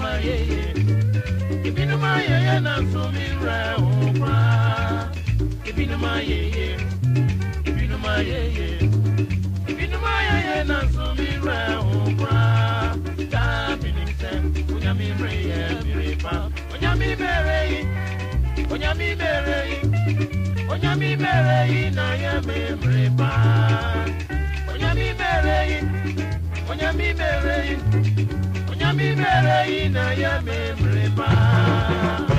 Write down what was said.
ma yeye, ma yeye na nsumi rẹ òkúra. Ibinu ma yeye, ma yeye, ma yeye na rẹ onyàmí bèrè yẹ bèrè pa. Onyàmí bèrè yìí, onyàmí bèrè yìí, onyàmí bèrè yìí na yẹ pa. Onyami mere yi, onyami mere yi na ya memre pa.